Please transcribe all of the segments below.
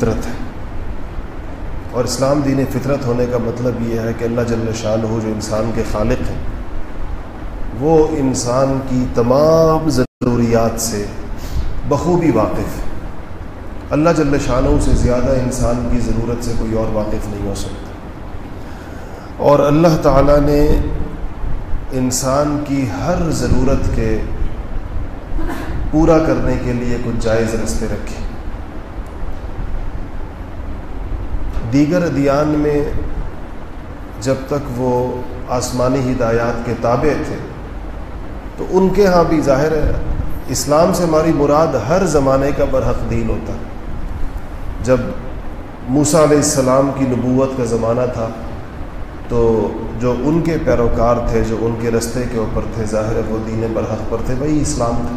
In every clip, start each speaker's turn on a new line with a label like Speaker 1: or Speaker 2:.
Speaker 1: فطرت ہے۔ اور اسلام دین فطرت ہونے کا مطلب یہ ہے کہ اللہ جل شان ہو جو انسان کے خالق ہیں، وہ انسان کی تمام ضروریات سے بخوبی واقف ہے اللہ جل شاہ سے زیادہ انسان کی ضرورت سے کوئی اور واقف نہیں ہو سکتا۔ اور اللہ تعالیٰ نے انسان کی ہر ضرورت کے پورا کرنے کے لیے کچھ جائز رستے رکھے۔ دیگر ادیان میں جب تک وہ آسمانی ہدایات کے تابع تھے، تو ان کے ہاں بھی ظاہر ہے، اسلام سے ہماری مراد ہر زمانے کا برحق دین ہوتا۔ جب موسا علیہ السلام کی نبوت کا زمانہ تھا، تو جو ان کے پیروکار تھے، جو ان کے رستے کے اوپر تھے، ظاہر ہے وہ دین برحق پر تھے، وہی اسلام تھا۔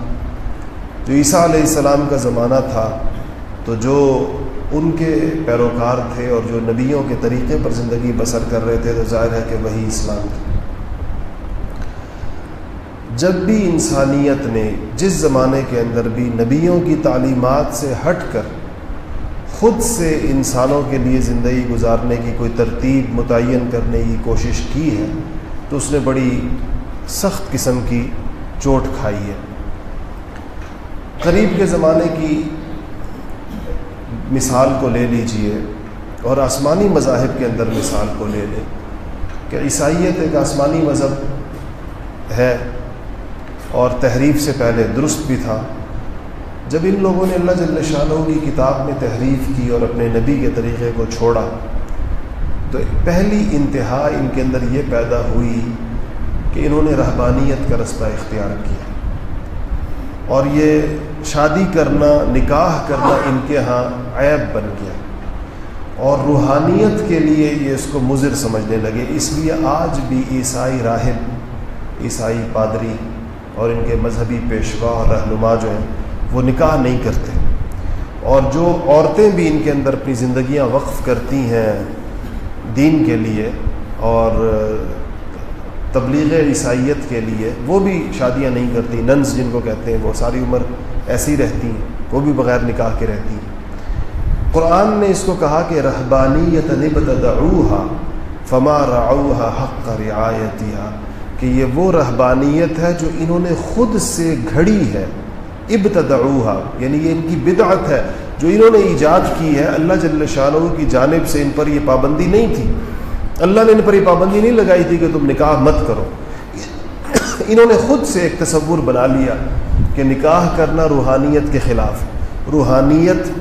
Speaker 1: جو عیسیٰ علیہ السلام کا زمانہ تھا، تو جو ان کے پیروکار تھے اور جو نبیوں کے طریقے پر زندگی بسر کر رہے تھے، تو ظاہر ہے کہ وہی اسلام تھا۔ جب بھی انسانیت نے جس زمانے کے اندر بھی نبیوں کی تعلیمات سے ہٹ کر خود سے انسانوں کے لیے زندگی گزارنے کی کوئی ترتیب متعین کرنے کی کوشش کی ہے، تو اس نے بڑی سخت قسم کی چوٹ کھائی ہے۔ قریب کے زمانے کی مثال کو لے لیجیے اور آسمانی مذاہب کے اندر مثال کو لے لیں کہ عیسائیت ایک آسمانی مذہب ہے اور تحریف سے پہلے درست بھی تھا۔ جب ان لوگوں نے اللہ جل شاہ کی کتاب میں تحریف کی اور اپنے نبی کے طریقے کو چھوڑا، تو پہلی انتہا ان کے اندر یہ پیدا ہوئی کہ انہوں نے رہبانیت کا رستہ اختیار کیا۔ اور یہ شادی کرنا، نکاح کرنا ان کے ہاں عیب بن گیا۔ اور روحانیت کے لیے یہ اس کو مضر سمجھنے لگے۔ اس لیے آج بھی عیسائی راہب، عیسائی پادری اور ان کے مذہبی پیشوا اور رہنما جو ہیں، وہ نکاح نہیں کرتے۔ اور جو عورتیں بھی ان کے اندر اپنی زندگیاں وقف کرتی ہیں دین کے لیے اور تبلیغ عیسائیت کے لیے وہ بھی شادیاں نہیں کرتی ننس جن کو کہتے ہیں، وہ ساری عمر ایسی رہتی ہیں وہ بھی بغیر نکاح کے رہتی۔ ہیں قرآن نے اس کو کہا کہ رہبانیت نبتدعوها فما رعوها حق رعایتها کہ یہ وہ رہبانیت ہے جو انہوں نے خود سے گھڑی ہے۔ ابتدعوها یعنی یہ ان کی بدعت ہے، جو انہوں نے ایجاد کی ہے، اللہ جل شاہ کی جانب سے ان پر یہ پابندی نہیں تھی۔ اللہ نے ان پر یہ پابندی نہیں لگائی تھی کہ تم نکاح مت کرو۔ انہوں نے خود سے ایک تصور بنا لیا کہ نکاح کرنا روحانیت کے خلاف روحانیت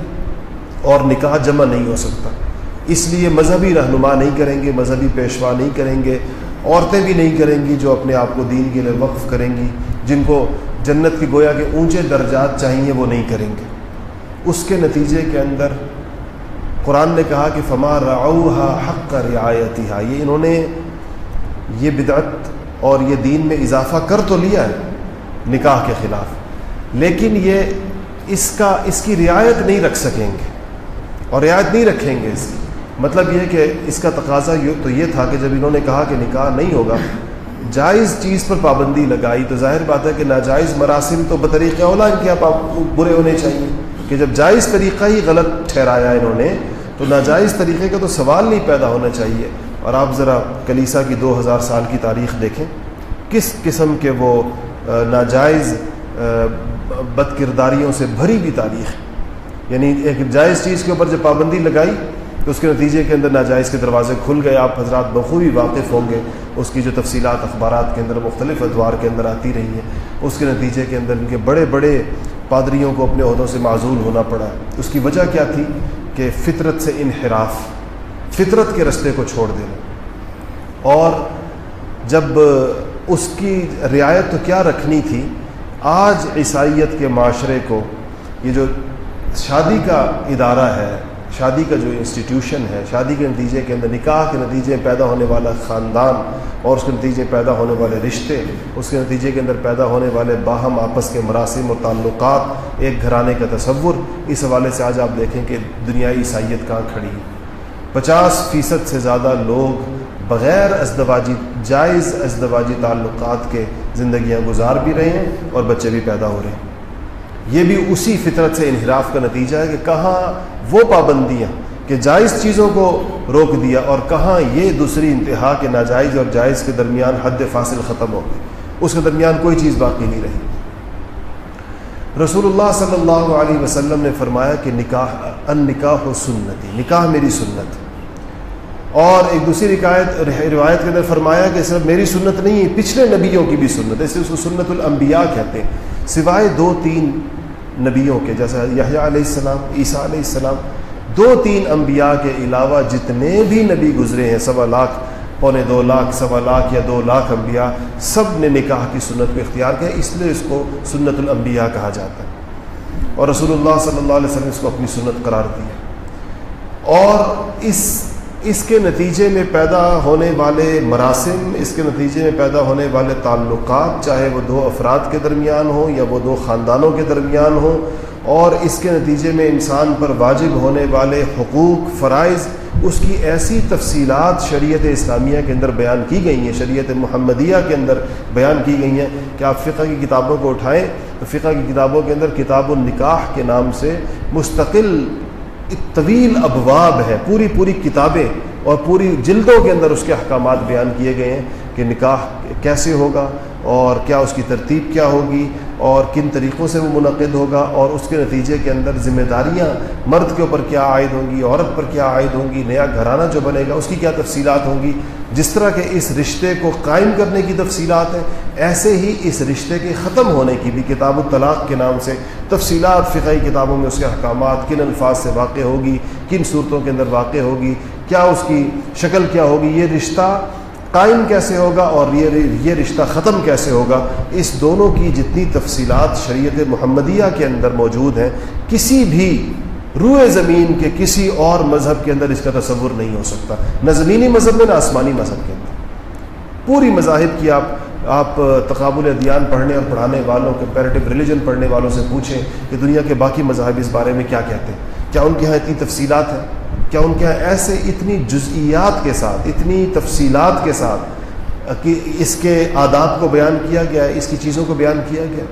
Speaker 1: اور نکاح جمع نہیں ہو سکتا۔ اس لیے مذہبی رہنما نہیں کریں گے، مذہبی پیشوا نہیں کریں گے، عورتیں بھی نہیں کریں گی جو اپنے آپ کو دین کے لیے وقف کریں گی۔ جن کو جنت کی گویا کے اونچے درجات چاہیے وہ نہیں کریں گے۔ اس کے نتیجے کے اندر قرآن نے کہا کہ فما رعوہا حق کا رعایتی یہ انہوں نے یہ بدعت اور یہ دین میں اضافہ کر تو لیا ہے نکاح کے خلاف، لیکن یہ اس کا، اس کی رعایت نہیں رکھ سکیں گے اور رعایت نہیں رکھیں گے اس کی۔ مطلب یہ کہ اس کا تقاضا تو یہ تھا کہ جب انہوں نے کہا کہ نکاح نہیں ہوگا، جائز چیز پر پابندی لگائی تو ظاہر بات ہے کہ ناجائز مراسم تو بطریق اولا ان کے برے ہونے چاہیے، کہ جب جائز طریقہ ہی غلط ٹھہرایا انہوں نے تو ناجائز طریقے کا تو سوال نہیں پیدا ہونا چاہیے۔ اور آپ ذرا کلیسا کی دو ہزار سال کی تاریخ دیکھیں۔ کس قسم کے وہ ناجائز بد کرداریوں سے بھری بھی تاریخ یعنی ایک جائز چیز کے اوپر جب پابندی لگائی تو اس کے نتیجے کے اندر ناجائز کے دروازے کھل گئے۔ آپ حضرات بخوبی واقف ہوں گے۔ اس کی جو تفصیلات، اخبارات کے اندر مختلف ادوار کے اندر آتی رہی ہیں۔ اس کے نتیجے کے اندر ان کے بڑے بڑے پادریوں کو اپنے عہدوں سے معذول ہونا پڑا۔ اس کی وجہ کیا تھی؟ کہ فطرت سے انحراف، فطرت کے رستے کو چھوڑ دینا۔ اور جب اس کی رعایت تو کیا رکھنی تھی، آج عیسائیت کے معاشرے کو یہ جو شادی کا ادارہ ہے شادی کا جو انسٹیٹیوشن ہے، شادی کے نتیجے کے اندر نکاح کے نتیجے پیدا ہونے والا خاندان اور اس کے نتیجے پیدا ہونے والے رشتے، اس کے نتیجے کے اندر پیدا ہونے والے باہم آپس کے مراسم اور تعلقات، ایک گھرانے کا تصور، اس حوالے سے آج آپ دیکھیں کہ دنیائی عیسائیت کہاں کھڑی ہے۔ پچاس فیصد سے زیادہ لوگ بغیر ازدواجی، جائز ازدواجی تعلقات کے زندگیاں گزار بھی رہے ہیں اور بچے بھی پیدا ہو رہے ہیں۔ یہ بھی اسی فطرت سے انحراف کا نتیجہ ہے کہ کہاں وہ پابندیاں کہ جائز چیزوں کو روک دیا اور کہاں یہ دوسری انتہا کے ناجائز اور جائز کے درمیان حد فاصل ختم ہو گئی۔ اس کے درمیان کوئی چیز باقی نہیں رہی۔ رسول اللہ صلی اللہ علیہ وسلم نے فرمایا کہ نکاح ان نکاح و سنتی، نکاح میری سنت۔ اور ایک دوسری روایت روایت کے اندر فرمایا کہ صرف میری سنت نہیں ہے پچھلے نبیوں کی بھی سنت۔ ہے اس کو سنت الانبیاء کہتے ہیں۔ سوائے دو، تین نبیوں کے، جیسا یحییٰ علیہ السلام، عیسیٰ علیہ السلام، دو تین انبیاء کے علاوہ جتنے بھی نبی گزرے ہیں، سوا لاکھ، پونے دو لاکھ، سوا لاکھ یا دو لاکھ انبیاء، سب نے نکاح کی سنت کو اختیار کیا، اس لیے اس کو سنت الانبیاء کہا جاتا ہے۔ اور رسول اللہ صلی اللہ علیہ وسلم اس کو اپنی سنت قرار دی اور اس اس کے نتیجے میں پیدا ہونے والے مراسم، اس کے نتیجے میں پیدا ہونے والے تعلقات، چاہے وہ دو افراد کے درمیان ہوں یا وہ دو خاندانوں کے درمیان ہوں، اور اس کے نتیجے میں انسان پر واجب ہونے والے حقوق، فرائض، اس کی ایسی تفصیلات شریعت اسلامیہ کے اندر بیان کی گئی ہیں، شریعت محمدیہ کے اندر بیان کی گئی ہیں کہ آپ فقہ کی کتابوں کو اٹھائیں تو فقہ کی کتابوں کے اندر کتاب النکاح کے نام سے مستقل طویل ابواب ہے پوری پوری کتابیں اور پوری جلدوں کے اندر اس کے احکامات بیان کیے گئے ہیں کہ نکاح کیسے ہوگا اور کیا اس کی ترتیب کیا ہوگی اور کن طریقوں سے وہ منعقد ہوگا اور اس کے نتیجے کے اندر ذمہ داریاں مرد کے اوپر کیا عائد ہوں گی، عورت پر کیا عائد ہوں گی، نیا گھرانہ جو بنے گا، اس کی کیا تفصیلات ہوں گی؟ جس طرح کے اس رشتے کو قائم کرنے کی تفصیلات ہیں، ایسے ہی اس رشتے کے ختم ہونے کی بھی کتاب الطلاق کے نام سے تفصیلات فقہی کتابوں میں اس کے احکامات کن الفاظ سے واقع ہوگی، کن صورتوں کے اندر واقع ہوگی کیا اس کی شکل کیا ہوگی؟ یہ رشتہ قائم کیسے ہوگا اور یہ یہ رشتہ ختم کیسے ہوگا؟ اس دونوں کی جتنی تفصیلات شریعت محمدیہ کے اندر موجود ہیں، کسی بھی روئے زمین کے کسی اور مذہب کے اندر اس کا تصور نہیں ہو سکتا۔ نہ زمینی مذہب میں، نہ آسمانی مذہب کے اندر۔ پوری مذاہب کی آپ آپ تقابل ادیان پڑھنے اور پڑھانے والوں کمپیریٹیو ریلیجن پڑھنے والوں سے پوچھیں کہ دنیا کے باقی مذاہب اس بارے میں کیا کہتے ہیں؟ کیا ان کے یہاں اتنی تفصیلات ہیں؟ کیا ان کے یہاں ایسے اتنی جزئیات کے ساتھ، اتنی تفصیلات کے ساتھ کہ اس کے آداب کو بیان کیا گیا ہے اس کی چیزوں کو بیان کیا گیا؟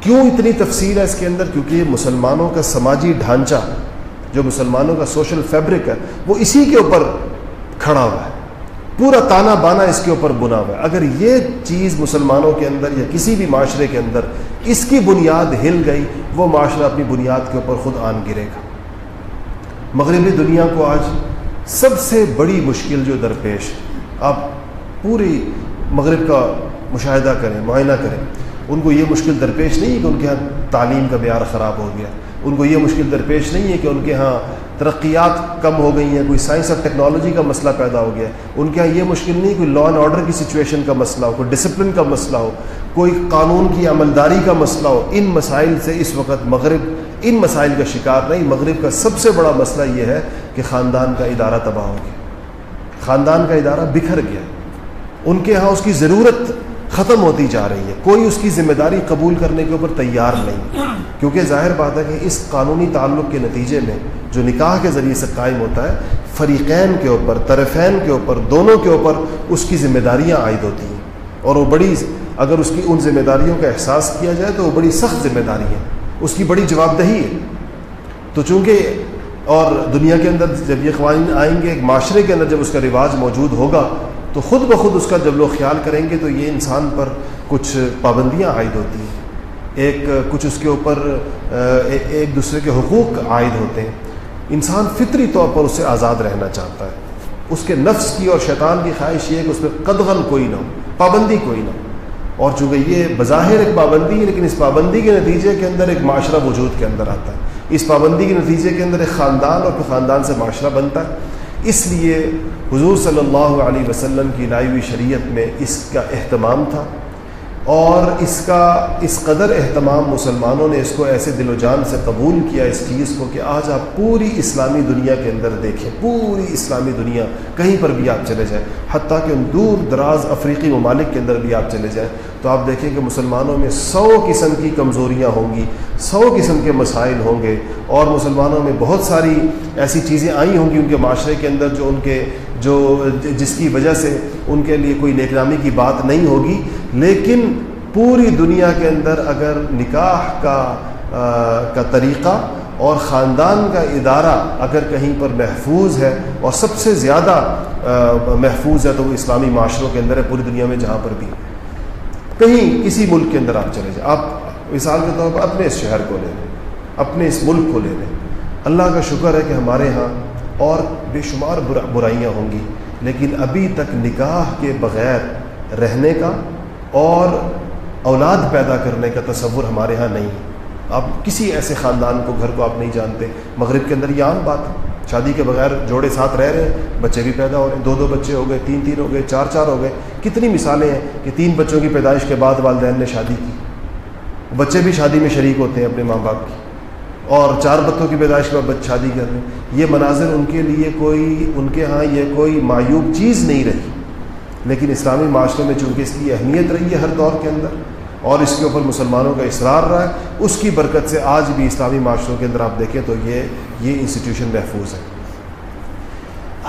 Speaker 1: کیوں اتنی تفصیل ہے اس کے اندر؟ کیونکہ یہ مسلمانوں کا سماجی ڈھانچہ، جو مسلمانوں کا سوشل فیبرک ہے، وہ اسی کے اوپر کھڑا ہوا ہے۔ پورا تانا بانا اس کے اوپر بنا ہوا ہے۔ اگر یہ چیز مسلمانوں کے اندر یا کسی بھی معاشرے کے اندر اس کی بنیاد ہل گئی، وہ معاشرہ اپنی بنیاد کے اوپر خود آن گرے گا۔ مغربی دنیا کو آج سب سے بڑی مشکل جو درپیش آپ پوری مغرب کا مشاہدہ کریں، معائنہ کریں، ان کو یہ مشکل درپیش نہیں ہے کہ ان کے یہاں تعلیم کا معیار خراب ہو گیا، ان کو یہ مشکل درپیش نہیں ہے کہ ان کے ہاں ترقیات کم ہو گئی ہیں، کوئی سائنس اور ٹیکنالوجی کا مسئلہ پیدا ہو گیا، ان کے یہاں یہ مشکل نہیں کوئی لا اینڈ آرڈر کی سچویشن کا مسئلہ ہو، کوئی ڈسپلن کا مسئلہ ہو۔ کوئی قانون کی عملداری کا مسئلہ ہو، ان مسائل سے اس وقت مغرب، ان مسائل کا شکار نہیں، مغرب کا سب سے بڑا مسئلہ یہ ہے کہ خاندان کا ادارہ تباہ ہو گیا۔ خاندان کا ادارہ بکھر گیا۔ ان کے ہاں اس کی ضرورت ختم ہوتی جا رہی ہے۔ کوئی اس کی ذمہ داری قبول کرنے کے اوپر تیار نہیں۔ کیونکہ ظاہر بات ہے کہ اس قانونی تعلق کے نتیجے میں جو نکاح کے ذریعے سے قائم ہوتا ہے، فریقین کے اوپر، طرفین کے اوپر، دونوں کے اوپر اس کی ذمہ داریاں عائد ہوتی ہیں۔ اور وہ بڑی اگر اس کی ان ذمہ داریوں کا احساس کیا جائے تو وہ بڑی سخت ذمہ داری ہے۔ اس کی بڑی جواب دہی ہے۔ تو چونکہ اور دنیا کے اندر جب یہ قوانین آئیں گے، ایک معاشرے کے اندر جب اس کا رواج موجود ہوگا، تو خود بخود اس کا جب لوگ خیال کریں گے تو یہ انسان پر کچھ پابندیاں عائد ہوتی ہیں۔ ایک کچھ اس کے اوپر ایک دوسرے کے حقوق عائد ہوتے ہیں۔ انسان فطری طور پر اس سے آزاد رہنا چاہتا ہے۔ اس کے نفس کی اور شیطان کی خواہش یہ ہے کہ اس پہ قدغن کوئی نہ ہو، پابندی کوئی نہ ہو۔ اور چونکہ یہ بظاہر ایک پابندی ہے، لیکن اس پابندی کے نتیجے کے اندر ایک معاشرہ وجود کے اندر آتا ہے۔ اس پابندی کے نتیجے کے اندر ایک خاندان اور پھر خاندان سے معاشرہ بنتا ہے۔ اس لیے حضور صلی اللہ علیہ وسلم کی لائی ہوئی شریعت میں اس کا اہتمام تھا۔ اور اس کا، اس قدر اہتمام مسلمانوں نے اس کو ایسے دل و جان سے قبول کیا اس چیز کو کہ آج آپ پوری اسلامی دنیا کے اندر دیکھیں، پوری اسلامی دنیا کہیں پر بھی آپ چلے جائیں، حتیٰ کہ ان دور دراز افریقی ممالک کے اندر بھی آپ چلے جائیں، تو آپ دیکھیں کہ مسلمانوں میں سو قسم کی کمزوریاں ہوں گی، سو قسم کے مسائل ہوں گے اور مسلمانوں میں بہت ساری ایسی چیزیں آئی ہوں گی ان کے معاشرے کے اندر جو ان کے جو جس کی وجہ سے ان کے لیے کوئی نیک نامی کی بات نہیں ہوگی، لیکن پوری دنیا کے اندر اگر نکاح کا کا طریقہ اور خاندان کا ادارہ اگر کہیں پر محفوظ ہے اور سب سے زیادہ محفوظ ہے تو وہ اسلامی معاشروں کے اندر ہے، پوری دنیا میں جہاں پر بھی۔ کہیں کسی ملک کے اندر آپ چلے جائیں، آپ مثال کے طور پر اپنے اس شہر کو لے لیں، اپنے اس ملک کو لے لیں۔ اللہ کا شکر ہے کہ ہمارے ہاں اور بے شمار برائیاں ہوں گی۔ لیکن ابھی تک نکاح کے بغیر رہنے کا اور اولاد پیدا کرنے کا تصور ہمارے ہاں نہیں۔ ہے آپ کسی ایسے خاندان کو گھر کو آپ نہیں جانتے۔ مغرب کے اندر یہ عام بات ہے۔ شادی کے بغیر جوڑے ساتھ رہ رہے ہیں، بچے بھی پیدا ہو رہے ہیں، دو دو بچے ہو گئے، تین تین ہو گئے، چار چار ہو گئے۔ کتنی مثالیں ہیں کہ تین بچوں کی پیدائش کے بعد والدین نے شادی کی۔ بچے بھی شادی میں شریک ہوتے ہیں اپنے ماں باپ کی۔ اور چار بچوں کی پیدائش کے بعد شادی کر رہے ہیں۔ یہ مناظر ان کے لیے کوئی ان کے ہاں یہ کوئی معیوب چیز نہیں رہی۔ لیکن اسلامی معاشرے میں چونکہ اس کی اہمیت رہی ہے ہر دور کے اندر، اور اس کے اوپر مسلمانوں کا اصرار رہا ہے، اس کی برکت سے آج بھی اسلامی معاشروں کے اندر آپ دیکھیں تو یہ یہ انسٹیٹیوشن محفوظ ہے۔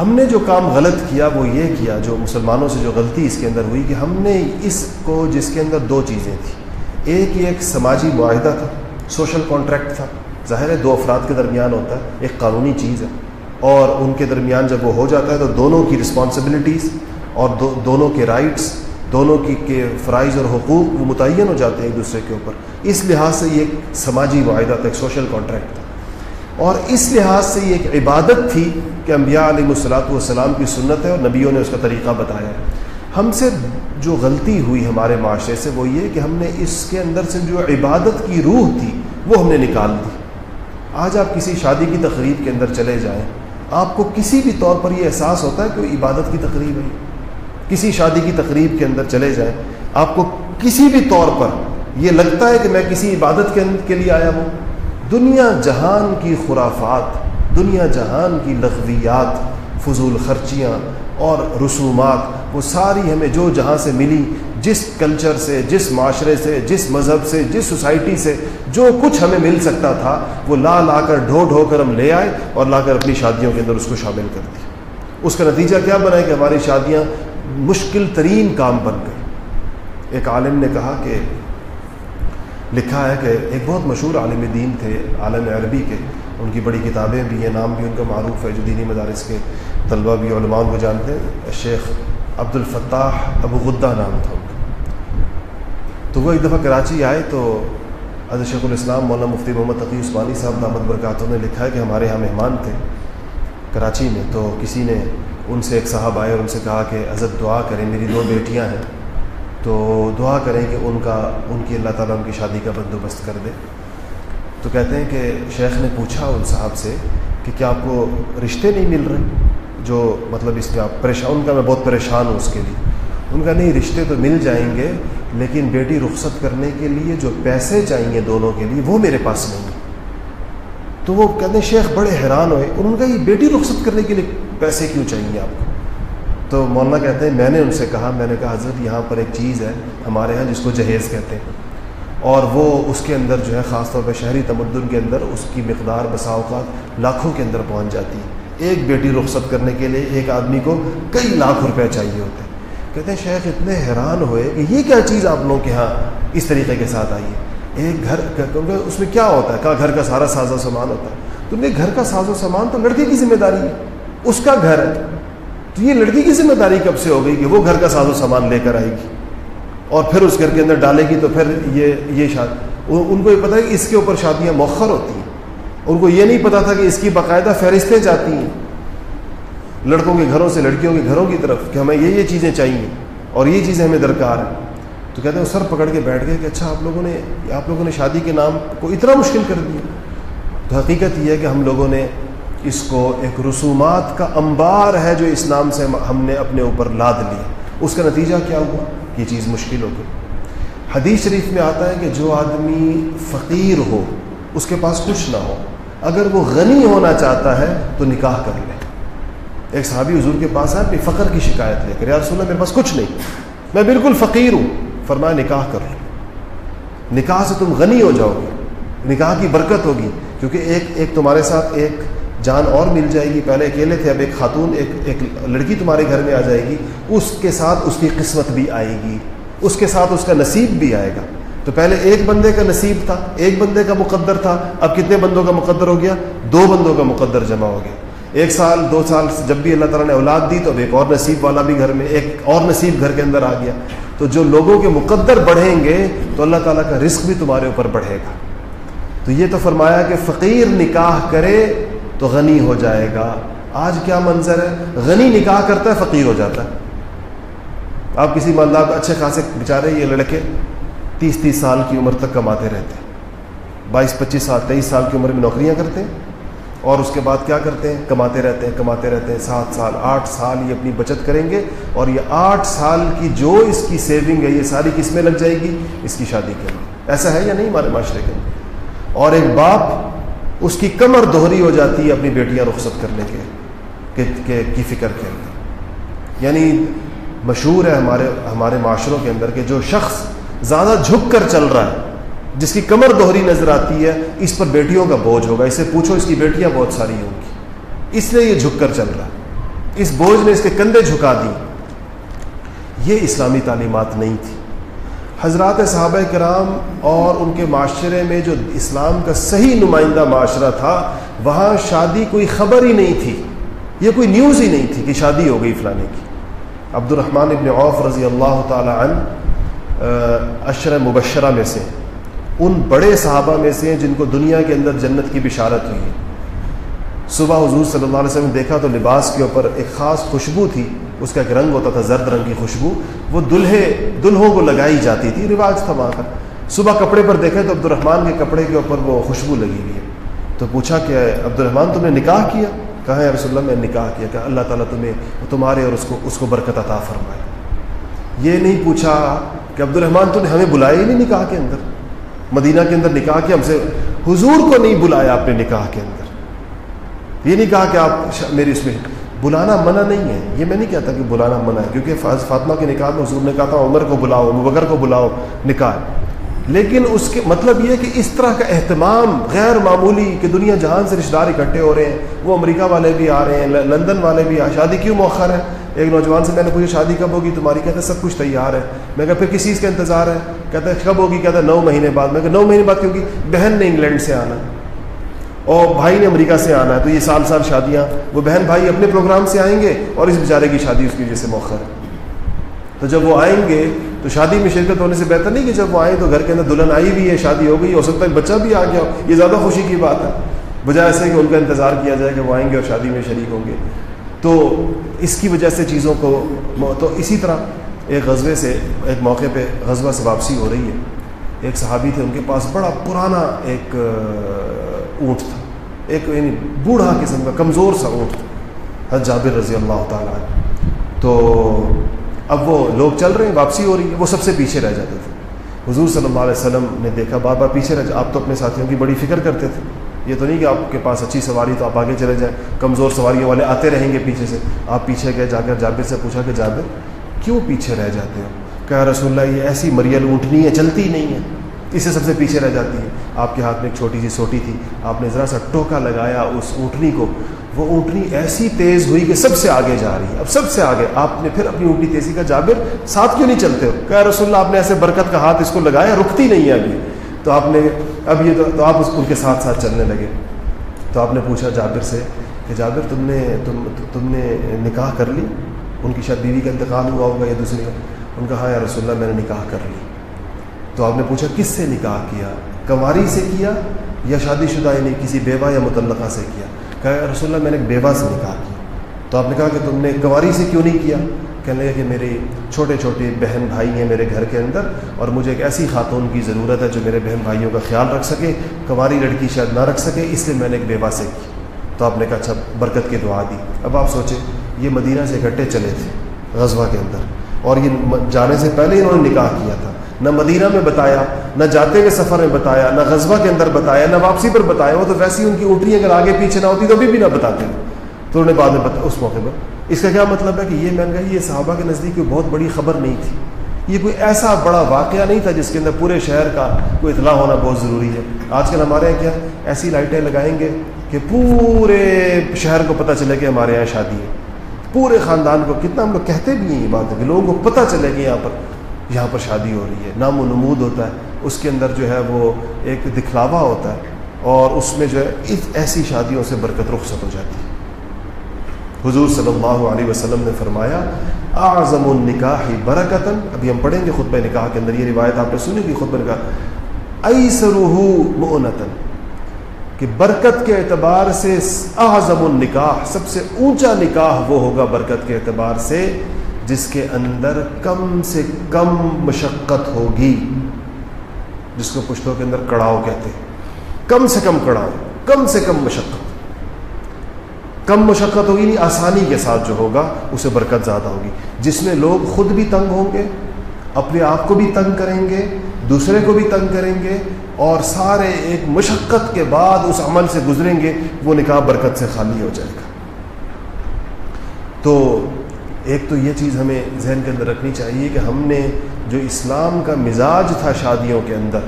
Speaker 1: ہم نے جو کام غلط کیا، وہ یہ کیا، جو مسلمانوں سے جو غلطی اس کے اندر ہوئی کہ ہم نے اس کو، جس کے اندر دو چیزیں تھیں۔ ایک یہ ایک سماجی معاہدہ تھا، سوشل کانٹریکٹ تھا۔ ظاہر ہے دو افراد کے درمیان ہوتا ہے، ایک قانونی چیز ہے۔ اور ان کے درمیان جب وہ ہو جاتا ہے تو دونوں کی رسپانسبلٹیز اور دو دونوں کے رائٹس دونوں کی کے فرائض اور حقوق وہ متعین ہو جاتے ہیں ایک دوسرے کے اوپر۔ اس لحاظ سے یہ ایک سماجی معاہدہ تھا، ایک سوشل کانٹریکٹ تھا۔ اور اس لحاظ سے یہ ایک عبادت تھی کہ انبیاء علیہ الصلاۃ والسلام کی سنت ہے اور نبیوں نے اس کا طریقہ بتایا ہے۔ ہم سے جو غلطی ہوئی ہمارے معاشرے سے وہ یہ کہ ہم نے اس کے اندر سے جو عبادت کی روح تھی، وہ ہم نے نکال دی۔ آج آپ کسی شادی کی تقریب کے اندر چلے جائیں، آپ کو کسی بھی طور پر یہ احساس ہوتا ہے کہ عبادت کی تقریب ہے۔ کسی شادی کی تقریب کے اندر چلے جائیں، آپ کو کسی بھی طور پر یہ لگتا ہے کہ میں کسی عبادت کے لیے آیا ہوں۔ دنیا جہان کی خرافات، دنیا جہان کی لغویات، فضول خرچیاں اور رسومات، وہ ساری ہمیں جو جہاں سے ملی جس کلچر سے، جس معاشرے سے، جس مذہب سے، جس سوسائٹی سے جو کچھ ہمیں مل سکتا تھا، وہ لا لا کر، ڈھو ڈھو کر ہم لے آئے اور لا کر اپنی شادیوں کے اندر اس کو شامل کر دیا۔ اس کا نتیجہ کیا بنا ہے کہ ہماری شادیاں مشکل ترین کام بن گئی ایک عالم نے کہا کہ، لکھا ہے کہ ایک بہت مشہور عالم دین تھے، عالم عربی کے۔ ان کی بڑی کتابیں بھی ہیں، نام بھی ان کا معروف ہے جو دینی مدارس کے طلبہ بھی، علماء کو جانتے ہیں۔ شیخ عبد الفتاح ابو غدہ نام تھا ان تو وہ ایک دفعہ کراچی آئے تو حضرت شیخ الاسلام مولانا مفتی محمد تقی عثمانی صاحب دامت برکاتوں نے لکھا ہے کہ ہمارے یہاں مہمان تھے کراچی میں تو کسی نے ان سے ایک صاحب آئے اور ان سے کہا کہ عزت دعا کریں، میری دو بیٹیاں ہیں۔ تو دعا کریں کہ ان کا، ان کی اللہ تعالیٰ ان کی شادی کا بندوبست کر دے۔ تو کہتے ہیں کہ شیخ نے پوچھا ان صاحب سے کہ کیا آپ کو رشتے نہیں مل رہے؟ جو مطلب اس میں آپ پریشان، ان کا میں بہت پریشان ہوں اس کے لیے۔ ان کا نہیں، رشتے تو مل جائیں گے لیکن بیٹی رخصت کرنے کے لیے جو پیسے چاہیے دونوں کے لیے وہ میرے پاس نہیں۔ تو وہ کہتے ہیں، شیخ بڑے حیران ہوئے اور ان کا یہ بیٹی رخصت کرنے کے لیے پیسے کیوں چاہیے آپ کو؟ تو مولانا کہتے ہیں، میں نے ان سے کہا، میں نے کہا، حضرت، یہاں پر ایک چیز ہے، ہمارے یہاں جس کو جہیز کہتے ہیں۔ اور وہ اس کے اندر جو ہے، خاص طور پہ شہری تمدن کے اندر، اس کی مقدار بسا اوقات لاکھوں کے اندر پہنچ جاتی۔ ہے ایک بیٹی رخصت کرنے کے لیے ایک آدمی کو کئی لاکھ روپے چاہیے ہوتے۔ ہیں کہتے ہیں شیخ اتنے حیران ہوئے کہ یہ کیا چیز آپ لوگوں کے ہاں اس طریقے کے ساتھ آئی ہے؟ ایک گھر اس میں کیا ہوتا ہے؟ کہا گھر کا سارا ساز و سامان ہوتا ہے۔ تو میں گھر کا ساز و سامان تو لڑکے کی ذمہ داری ہے۔ اس کا گھر ہے۔ تو یہ لڑکی کی ذمہ داری کب سے ہو گئی کہ وہ گھر کا ساز و سامان لے کر آئے گی؟ اور پھر اس گھر کے اندر ڈالے گی تو پھر یہ یہ شاد ان کو یہ پتا ہے کہ اس کے اوپر شادیاں مؤخر ہوتی ہیں۔ ان کو یہ نہیں پتا تھا کہ اس کی باقاعدہ فہرستیں جاتی ہیں۔ لڑکوں کے گھروں سے لڑکیوں کے گھروں کی طرف کہ ہمیں یہ یہ چیزیں چاہیے اور یہ چیزیں ہمیں درکار ہیں۔ تو کہتے ہیں سر پکڑ کے بیٹھ گئے کہ اچھا آپ لوگوں نے، آپ لوگوں نے شادی کے نام کو اتنا مشکل کر دیا۔ تو حقیقت یہ ہے کہ ہم لوگوں نے اس کو ایک رسومات کا انبار ہے جو اس نام سے ہم نے اپنے اوپر لاد لی اس کا نتیجہ کیا ہوا؟ یہ چیز مشکل ہو گئی۔ حدیث شریف میں آتا ہے کہ جو آدمی فقیر ہو، اس کے پاس کچھ نہ ہو، اگر وہ غنی ہونا چاہتا ہے تو نکاح کر لے۔ ایک صحابی حضور کے پاس ہے اپنی فقر کی شکایت لے کر یار سنا میرے پاس کچھ نہیں۔ میں بالکل فقیر ہوں۔ فرمایا، نکاح کر لو نکاح سے تم غنی ہو جاؤ گے۔ نکاح کی برکت ہوگی، کیونکہ ایک ایک تمہارے ساتھ ایک جان اور مل جائے گی۔ پہلے اکیلے تھے، اب ایک خاتون، ایک ایک لڑکی تمہارے گھر میں آ جائے گی۔ اس کے ساتھ اس کی قسمت بھی آئے گی۔ اس کے ساتھ اس کا نصیب بھی آئے گا۔ تو پہلے ایک بندے کا نصیب تھا، ایک بندے کا مقدر تھا۔ اب کتنے بندوں کا مقدر ہو گیا؟ دو بندوں کا مقدر جمع ہو گیا۔ ایک سال، دو سال جب بھی اللہ تعالیٰ نے اولاد دی تو اب ایک اور نصیب والا بھی گھر میں، ایک اور نصیب گھر کے اندر آ گیا۔ تو جو لوگوں کے مقدر بڑھیں گے تو اللہ تعالیٰ کا رزق بھی تمہارے اوپر بڑھے گا۔ تو یہ تو فرمایا کہ فقیر نکاح کرے تو غنی ہو جائے گا۔ آج کیا منظر ہے؟ غنی نکاح کرتا ہے، فقیر ہو جاتا ہے۔ آپ کسی مالدار اچھے خاصے بیچارے، یہ لڑکے تیس تیس سال کی عمر تک کماتے رہتے ہیں۔ بائیس، پچیس سال، تیئیس سال کی عمر میں نوکریاں کرتے ہیں۔ اور اس کے بعد کیا کرتے ہیں؟ کماتے رہتے ہیں، کماتے رہتے ہیں، سات سال، آٹھ سال یہ اپنی بچت کریں گے اور یہ آٹھ سال کی جو اس کی سیونگ ہے یہ ساری کس میں لگ جائے گی؟ اس کی شادی کے اندر ایسا ہے یا نہیں ہمارے معاشرے کے اندر اور ایک باپ اس کی کمر دوہری ہو جاتی ہے اپنی بیٹیاں رخصت کرنے کے، کی فکر کے اندر۔ یعنی مشہور ہے ہمارے ہمارے معاشروں کے اندر کہ جو شخص زیادہ جھک کر چل رہا ہے جس کی کمر دوہری نظر آتی ہے، اس پر بیٹیوں کا بوجھ ہوگا۔ اسے پوچھو، اس کی بیٹیاں بہت ساری ہوں گی اس لیے یہ جھک کر چل رہا۔ ہے اس بوجھ نے اس کے کندھے جھکا دی۔ یہ اسلامی تعلیمات نہیں تھی۔ حضرات صحابہ کرام اور ان کے معاشرے میں جو اسلام کا صحیح نمائندہ معاشرہ تھا، وہاں شادی کوئی خبر ہی نہیں تھی۔ یہ کوئی نیوز ہی نہیں تھی کہ شادی ہو گئی فلانے کی۔ عبد الرحمن ابن عوف رضی اللہ تعالی عنہ اشر مبشرہ میں سے۔ ان بڑے صحابہ میں سے ہیں جن کو دنیا کے اندر جنت کی بشارت ہوئی ہے۔ صبح حضور صلی اللہ علیہ وسلم نے دیکھا تو لباس کے اوپر ایک خاص خوشبو تھی، اس کا ایک رنگ ہوتا تھا، زرد رنگ کی خوشبو۔ وہ دلہے، دلہوں کو لگائی جاتی تھی، رواج تھا وہاں کا۔ صبح کپڑے پر دیکھے تو عبد الرحمٰن کے کپڑے کے اوپر وہ خوشبو لگی ہوئی ہے۔ تو پوچھا کہ عبد الرحمٰن تم نے نکاح کیا؟ کہا ہے رسول اللہ، میں نکاح کیا۔ کہ اللہ تعالیٰ تمہیں تمہارے اور اس کو اس کو برکت عطا فرمائے۔ یہ نہیں پوچھا کہ عبد الرحمٰن تو نے ہمیں بلایا ہی نہیں نکاح کے اندر؟ مدینہ کے اندر نکاح کیا ہم سے حضور کو نہیں بلایا آپ نے نکاح کے اندر۔ یہ نہیں کہا کہ آپ میری اس میں بلانا منع نہیں ہے۔ یہ میں نہیں کہتا کہ بلانا منع ہے، کیونکہ فاطمہ کے نکاح میں حضور نے کہا تھا، عمر کو بلاؤ بکر کو بلاؤ، نکاح لیکن اس کے مطلب یہ کہ اس طرح کا اہتمام غیر معمولی کہ دنیا جہان سے رشتہ دار اکٹھے ہو رہے ہیں، وہ امریکہ والے بھی آ رہے ہیں لندن والے بھی آ شادی کیوں موخر ہے؟ ایک نوجوان سے میں نے پوچھا شادی کب ہوگی؟ تمہاری کہتے سب کچھ تیار ہے. میں کہا، پھر کس چیز کا انتظار ہے؟ کہتے ہیں کب ہوگی؟ کہتا ہے، نو مہینے بعد. میں کہ نو مہینے بعد کیونکہ بہن نے انگلینڈ سے آنا ہے اور بھائی نے امریکہ سے آنا ہے، تو یہ سال سال شادیاں، وہ بہن بھائی اپنے پروگرام سے آئیں گے اور اس بیچارے کی شادی اس کی وجہ سے موخر ہے۔ تو جب وہ آئیں گے، تو شادی میں شرکت ہونے سے بہتر نہیں کہ جب وہ آئیں تو گھر کے اندر دلہن آئی بھی ہے، شادی ہو گئی، ہو سکتا ہے بچہ بھی آ گیا ہو، یہ زیادہ خوشی کی بات ہے۔ بجائے ایسے کہ ان کا انتظار کیا جائے کہ وہ آئیں گے اور شادی میں شریک ہوں گے۔ تو اس کی وجہ سے چیزوں کو تو اسی طرح ایک غزبے سے ایک موقع پہ غزبہ سے واپسی ہو رہی ہے۔ ایک صحابی تھے، ان کے پاس بڑا پرانا ایک اونٹ تھا۔ ایک یعنی بوڑھا قسم کا، کمزور سا اونٹ تھا۔ حض جابر رضی اللہ تعالیٰ تو اب وہ لوگ چل رہے ہیں، واپسی ہو رہی ہے، وہ سب سے پیچھے رہ جاتے تھے۔ حضور صلی اللہ علیہ وسلم نے دیکھا، بار بار پیچھے رہ جا آپ تو اپنے ساتھیوں کی بڑی فکر کرتے تھے۔ یہ تو نہیں کہ آپ کے پاس اچھی سواری تو آپ آگے چلے جائیں، کمزور سواریوں والے آتے رہیں گے پیچھے سے۔ آپ پیچھے گئے جا کر جابر سے پوچھا کہ جابر، کیوں پیچھے رہ جاتے ہو؟ کہا، رسول اللہ، یہ ایسی مریل اونٹنی ہے چلتی نہیں ہے اسے سب سے پیچھے رہ جاتی ہے آپ کے ہاتھ میں ایک چھوٹی سی سوٹی تھی۔ آپ نے ذرا سا ٹوکا لگایا اس اونٹنی کو۔ وہ اونٹنی ایسی تیز ہوئی کہ سب سے آگے جا رہی ہے۔ اب سب سے آگے۔ آپ نے پھر اپنی اونٹنی تیزی کا، جابر، ساتھ کیوں نہیں چلتے ہو؟ کہا، رسول اللہ، آپ نے ایسے برکت کا ہاتھ اس کو لگایا، رکتی نہیں ہے ابھی۔ تو آپ نے اب یہ تو آپ اس ان کے ساتھ ساتھ چلنے لگے۔ تو آپ نے پوچھا جابر سے کہ جابر، تم نے تم تم نے نکاح کر لی؟ ان کی شاید بیوی کا انتقال ہوا ہوگا یا دوسری کا ان کا ہاں یا رسول اللہ، میں نے نکاح کر لی۔ تو آپ نے پوچھا، کس سے نکاح کیا؟ کنواری سے کیا یا شادی شدہ یعنی کسی بیوہ یا متعلقہ سے کیا؟ کہا رسول اللہ، میں نے ایک بیوہ سے نکاح کیا۔ تو آپ نے کہا کہ تم نے کنواری سے کیوں نہیں کیا؟ کہنے لگا کہ میری چھوٹے چھوٹے بہن بھائی ہیں میرے گھر کے اندر اور مجھے ایک ایسی خاتون کی ضرورت ہے جو میرے بہن بھائیوں کا خیال رکھ سکے کنواری لڑکی شاید نہ رکھ سکے، اس لیے میں نے ایک بیوہ سے کی تو آپ نے کہا اچھا برکت کی دعا دی۔ اب آپ سوچیں، یہ مدینہ سے اکٹھے چلے تھے غزوہ کے اندر اور یہ جانے سے پہلے انہوں نے نکاح کیا تھا۔ نہ مدینہ میں بتایا، نہ جاتے ہوئے سفر میں بتایا، نہ غزبہ کے اندر بتایا، نہ واپسی پر بتایا، وہ تو ویسی ان کی اٹھنی اگر آگے پیچھے نہ ہوتی تو ابھی بھی نہ بتاتے۔ تو انہوں نے بعد میں بتا اس موقع پر۔ اس کا کیا مطلب ہے کہ یہ میں نے کہا یہ صحابہ کے نزدیک کوئی بہت بڑی خبر نہیں تھی۔ یہ کوئی ایسا بڑا واقعہ نہیں تھا جس کے اندر پورے شہر کا کوئی اطلاع ہونا بہت ضروری ہے۔ آج کل ہمارے یہاں کیا ایسی لائٹیں لگائیں گے کہ پورے شہر کو پتہ چلے کہ ہمارے یہاں شادی ہے۔ پورے خاندان کو کتنا ہم لوگ کہتے بھی ہیں یہ بات ہے کہ لوگوں کو پتہ چلے کہ یہاں پر یہاں پر شادی ہو رہی ہے۔ نام و نمود ہوتا ہے۔ اس کے اندر جو ہے وہ ایک دکھلاوا ہوتا ہے اور اس میں جو ہے ایسی شادیوں سے برکت رخصت ہو جاتی ہے۔ حضور صلی اللہ علیہ وسلم نے فرمایا، اعظم النکاح برکتاً. ابھی ہم پڑھیں گے خطبہ نکاح کے اندر، یہ روایت آپ نے سنی کہ خطبہ نکاح ایسرہ مؤنتاً. کہ برکت کے اعتبار سے اعظم النکاح، سب سے اونچا نکاح وہ ہوگا برکت کے اعتبار سے جس کے اندر کم سے کم مشقت ہوگی، جس کو پشتوں کے اندر کڑاؤ کہتے ہیں۔ کم سے کم کڑاؤ، کم سے کم مشقت۔ کم مشقت ہوگی نہیں، آسانی کے ساتھ جو ہوگا، اسے برکت زیادہ ہوگی۔ جس میں لوگ خود بھی تنگ ہوں گے، اپنے آپ کو بھی تنگ کریں گے، دوسرے کو بھی تنگ کریں گے، اور سارے ایک مشقت کے بعد اس عمل سے گزریں گے، وہ نکاح برکت سے خالی ہو جائے گا۔ تو ایک تو یہ چیز ہمیں ذہن کے اندر رکھنی چاہیے کہ ہم نے جو اسلام کا مزاج تھا شادیوں کے اندر،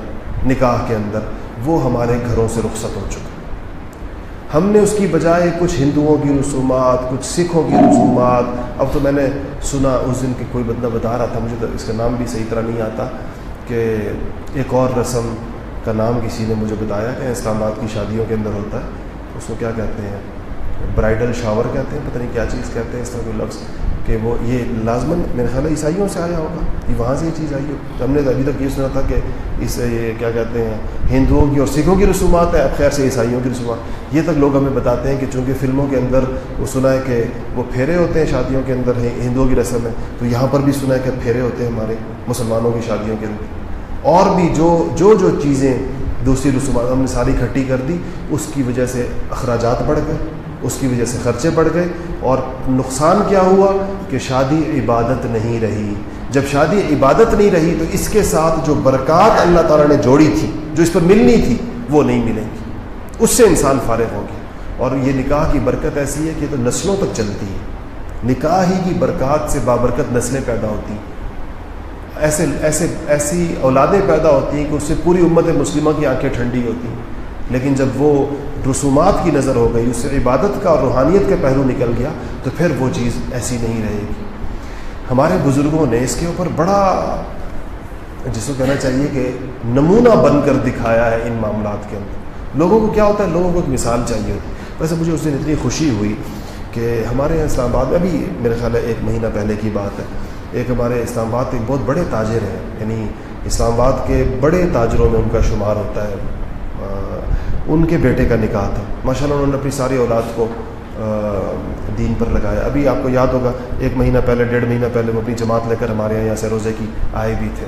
Speaker 1: نکاح کے اندر، وہ ہمارے گھروں سے رخصت ہو چکا۔ ہم نے اس کی بجائے کچھ ہندوؤں کی رسومات، کچھ سکھوں کی رسومات۔ اب تو میں نے سنا اس دن کہ کوئی بندہ بتا رہا تھا مجھے تو اس کا نام بھی صحیح طرح نہیں آتا کہ ایک اور رسم کا نام کسی نے مجھے بتایا کہ اسلام آباد کی شادیوں کے اندر ہوتا ہے۔ اس کو کیا کہتے ہیں؟ برائڈل شاور کہتے ہیں، پتہ نہیں کیا چیز کہتے ہیں اس طرح کے لفظ۔ کہ وہ یہ لازمن میرے خیال ہے عیسائیوں سے آیا ہوگا۔ یہ وہاں سے یہ چیز آئی ہو ہم نے ابھی تک یہ سنا تھا کہ اس، یہ کیا کہتے ہیں، ہندوؤں کی اور سکھوں کی رسومات ہے اب خیر سے عیسائیوں کی رسومات۔ یہ تک لوگ ہمیں بتاتے ہیں کہ چونکہ فلموں کے اندر وہ سنا ہے کہ وہ پھیرے ہوتے ہیں شادیوں کے اندر ہندوؤں کی رسم ہے۔ تو یہاں پر بھی سنا ہے کہ پھیرے ہوتے ہیں ہمارے مسلمانوں کی شادیوں کے اندر۔ اور بھی جو جو جو چیزیں دوسری رسومات، ہم نے ساری کھٹی کر دی، اس کی وجہ سے اخراجات بڑھ گئے۔ اس کی وجہ سے خرچے بڑھ گئے اور نقصان کیا ہوا کہ شادی عبادت نہیں رہی۔ جب شادی عبادت نہیں رہی تو اس کے ساتھ جو برکات اللہ تعالیٰ نے جوڑی تھی، جو اس پر ملنی تھی، وہ نہیں ملیں گی۔ اس سے انسان فارغ ہو گیا۔ اور یہ نکاح کی برکت ایسی ہے کہ تو نسلوں تک چلتی ہے۔ نکاح ہی کی برکات سے بابرکت نسلیں پیدا ہوتی ہیں۔ ایسے ایسے، ایسی اولادیں پیدا ہوتی ہیں کہ اس سے پوری امت مسلمہ کی آنکھیں ٹھنڈی ہوتی ہیں۔ لیکن جب وہ رسومات کی نظر ہو گئی، اس سے عبادت کا اور روحانیت کے پہلو نکل گیا، تو پھر وہ چیز ایسی نہیں رہے گی۔ ہمارے بزرگوں نے اس کے اوپر بڑا جس کو کہنا چاہیے کہ نمونہ بن کر دکھایا ہے ان معاملات کے اندر۔ لوگوں کو کیا ہوتا ہے؟ لوگوں کو ایک مثال چاہیے ہوتی ویسے مجھے اس دن اتنی خوشی ہوئی کہ ہمارے یہاں اسلام آباد میں، ابھی میرے خیال ہے ایک مہینہ پہلے کی بات ہے، ایک ہمارے اسلام آباد کے بہت بڑے تاجر ہیں یعنی اسلام آباد کے بڑے تاجروں میں ان کا شمار ہوتا ہے۔ ان کے بیٹے کا نکاح تھا۔ ماشاء اللہ انہوں نے اپنی ساری اولاد کو دین پر لگایا۔ ابھی آپ کو یاد ہوگا، ایک مہینہ پہلے، ڈیڑھ مہینہ پہلے وہ اپنی جماعت لے کر ہمارے یہاں سے روزے کی آئے بھی تھے۔